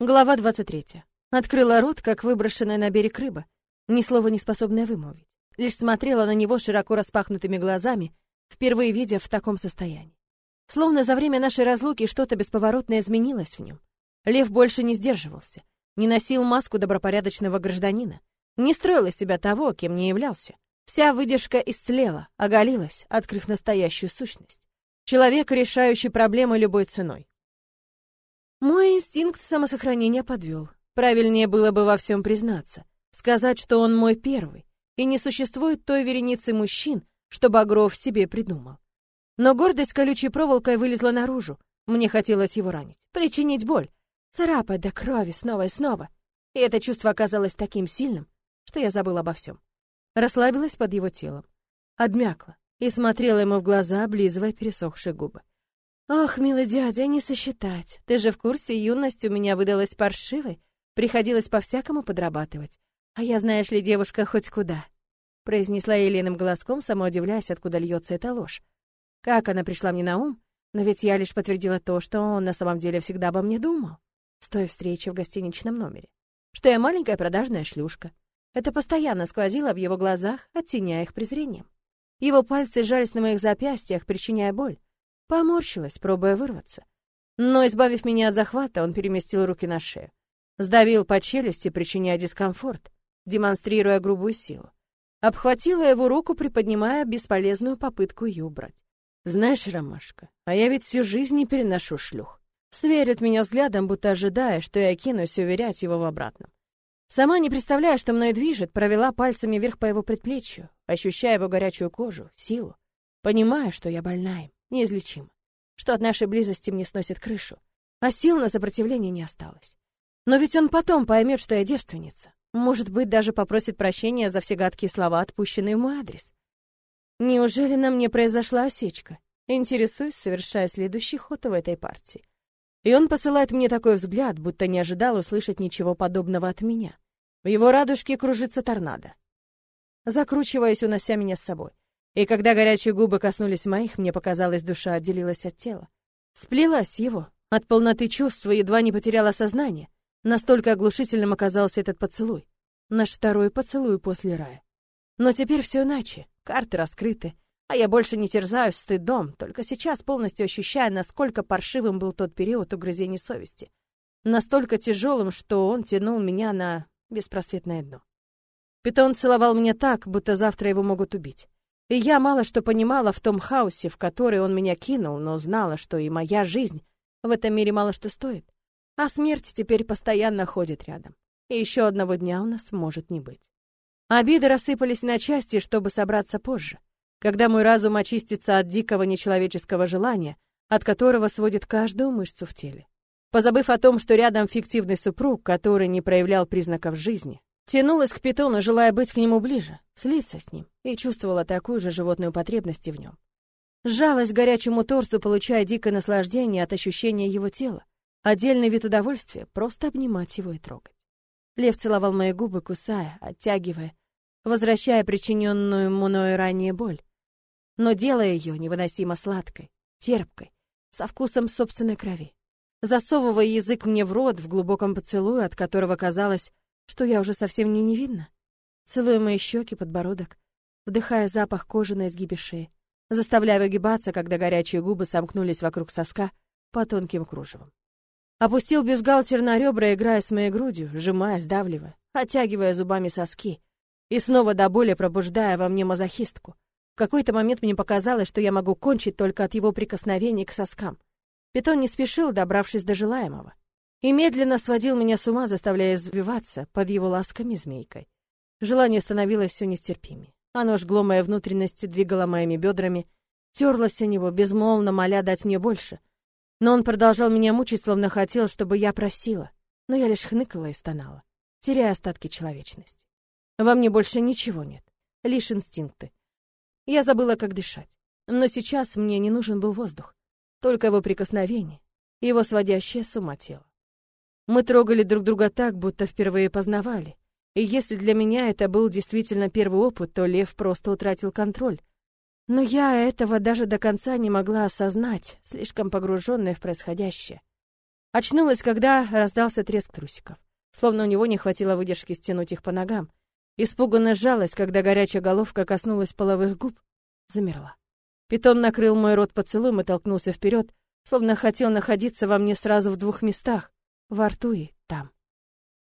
Глава 23. Открыла рот, как выброшенная на берег рыба, ни слова не способная вымолвить. Лишь смотрела на него широко распахнутыми глазами, впервые видя в таком состоянии. Словно за время нашей разлуки что-то бесповоротно изменилось в нем. Лев больше не сдерживался, не носил маску добропорядочного гражданина, не строил из себя того, кем не являлся. Вся выдержка истлела, оголилась, открыв настоящую сущность. Человек, решающий проблемы любой ценой. Мой инстинкт самосохранения подвел. Правильнее было бы во всем признаться, сказать, что он мой первый, и не существует той вереницы мужчин, что Багров себе придумал. Но гордость колючей проволокой вылезла наружу. Мне хотелось его ранить, причинить боль, царапать до крови снова и снова. И это чувство оказалось таким сильным, что я забыла обо всем. Расслабилась под его телом, обмякла и смотрела ему в глаза, облизывая пересохшие губы. «Ох, милый дядя, не сосчитать. Ты же в курсе, юность у меня выдалась паршивой. Приходилось по-всякому подрабатывать. А я, знаешь ли, девушка хоть куда», — произнесла Еленым голоском, сама удивляясь, откуда льется эта ложь. Как она пришла мне на ум? Но ведь я лишь подтвердила то, что он на самом деле всегда обо мне думал, с той встречи в гостиничном номере. Что я маленькая продажная шлюшка. Это постоянно сквозило в его глазах, оттеняя их презрением. Его пальцы жались на моих запястьях, причиняя боль. Поморщилась, пробуя вырваться. Но, избавив меня от захвата, он переместил руки на шею. Сдавил по челюсти, причиняя дискомфорт, демонстрируя грубую силу. Обхватила его руку, приподнимая бесполезную попытку ее убрать. «Знаешь, Ромашка, а я ведь всю жизнь не переношу шлюх». Сверит меня взглядом, будто ожидая, что я кинусь уверять его в обратном. Сама не представляя, что мной движет, провела пальцами вверх по его предплечью, ощущая его горячую кожу, силу, понимая, что я больна им неизлечимо, что от нашей близости мне сносит крышу, а сил на сопротивление не осталось. Но ведь он потом поймет, что я девственница. Может быть, даже попросит прощения за все гадкие слова, отпущенные в мой адрес. Неужели на мне произошла осечка? Интересуюсь, совершая следующий ход в этой партии. И он посылает мне такой взгляд, будто не ожидал услышать ничего подобного от меня. В его радужке кружится торнадо. Закручиваясь, унося меня с собой. И когда горячие губы коснулись моих, мне показалось, душа отделилась от тела. Сплелась его. От полноты чувства едва не потеряла сознание. Настолько оглушительным оказался этот поцелуй. Наш второй поцелуй после рая. Но теперь все иначе. Карты раскрыты. А я больше не терзаюсь стыдом, только сейчас полностью ощущая, насколько паршивым был тот период угрызений совести. Настолько тяжелым, что он тянул меня на беспросветное дно. Питон целовал меня так, будто завтра его могут убить. И я мало что понимала в том хаосе, в который он меня кинул, но знала, что и моя жизнь в этом мире мало что стоит. А смерть теперь постоянно ходит рядом. И еще одного дня у нас может не быть. Обиды рассыпались на части, чтобы собраться позже, когда мой разум очистится от дикого нечеловеческого желания, от которого сводит каждую мышцу в теле. Позабыв о том, что рядом фиктивный супруг, который не проявлял признаков жизни, Тянулась к питону, желая быть к нему ближе, слиться с ним, и чувствовала такую же животную потребность в нем. Сжалась к горячему торсу, получая дикое наслаждение от ощущения его тела. Отдельный вид удовольствия — просто обнимать его и трогать. Лев целовал мои губы, кусая, оттягивая, возвращая причиненную мною ранее боль, но делая ее невыносимо сладкой, терпкой, со вкусом собственной крови. Засовывая язык мне в рот в глубоком поцелуе, от которого казалось, что я уже совсем не невинна? Целуя мои щеки, подбородок, вдыхая запах кожи на изгибе шеи, заставляя выгибаться, когда горячие губы сомкнулись вокруг соска по тонким кружевам. Опустил бюстгальтер на ребра, играя с моей грудью, сжимая, сдавливая, оттягивая зубами соски и снова до боли пробуждая во мне мазохистку. В какой-то момент мне показалось, что я могу кончить только от его прикосновений к соскам. Питон не спешил, добравшись до желаемого и медленно сводил меня с ума, заставляя извиваться под его ласками змейкой. Желание становилось все нестерпимее. Оно жгло мои внутренности, двигало моими бедрами, терлось о него, безмолвно моля дать мне больше. Но он продолжал меня мучить, словно хотел, чтобы я просила. Но я лишь хныкала и стонала, теряя остатки человечности. Во мне больше ничего нет, лишь инстинкты. Я забыла, как дышать. Но сейчас мне не нужен был воздух, только его прикосновение, его сводящее с ума тело. Мы трогали друг друга так, будто впервые познавали. И если для меня это был действительно первый опыт, то Лев просто утратил контроль. Но я этого даже до конца не могла осознать, слишком погруженная в происходящее. Очнулась, когда раздался треск трусиков. Словно у него не хватило выдержки стянуть их по ногам. Испуганно сжалась, когда горячая головка коснулась половых губ. Замерла. Питон накрыл мой рот поцелуем и толкнулся вперед, словно хотел находиться во мне сразу в двух местах, во рту и там.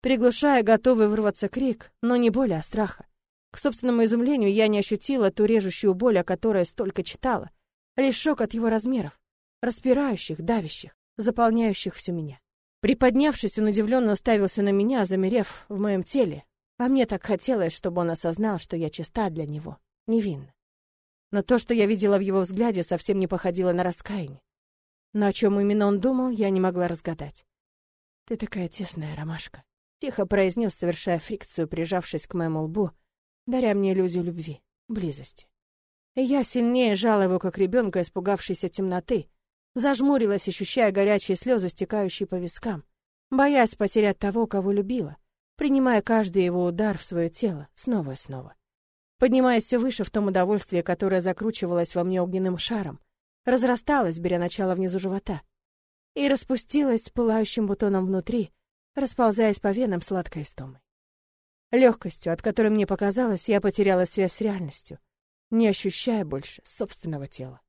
Приглушая готовый вырваться крик, но не боли, а страха. К собственному изумлению я не ощутила ту режущую боль, о которой столько читала, лишь шок от его размеров, распирающих, давящих, заполняющих всю меня. Приподнявшись, он удивленно уставился на меня, замерев в моем теле. А мне так хотелось, чтобы он осознал, что я чиста для него, невинна. Но то, что я видела в его взгляде, совсем не походило на раскаяние. Но о чем именно он думал, я не могла разгадать. «Ты такая тесная, ромашка», — тихо произнес, совершая фрикцию, прижавшись к моему лбу, даря мне иллюзию любви, близости. И я сильнее жала его, как ребенка, испугавшийся темноты, зажмурилась, ощущая горячие слезы, стекающие по вискам, боясь потерять того, кого любила, принимая каждый его удар в свое тело снова и снова. Поднимаясь все выше в том удовольствии, которое закручивалось во мне огненным шаром, разрасталось, беря начало внизу живота, и распустилось пылающим бутоном внутри, расползаясь по венам сладкой истомой. Легкостью, от которой мне показалось, я потеряла связь с реальностью, не ощущая больше собственного тела.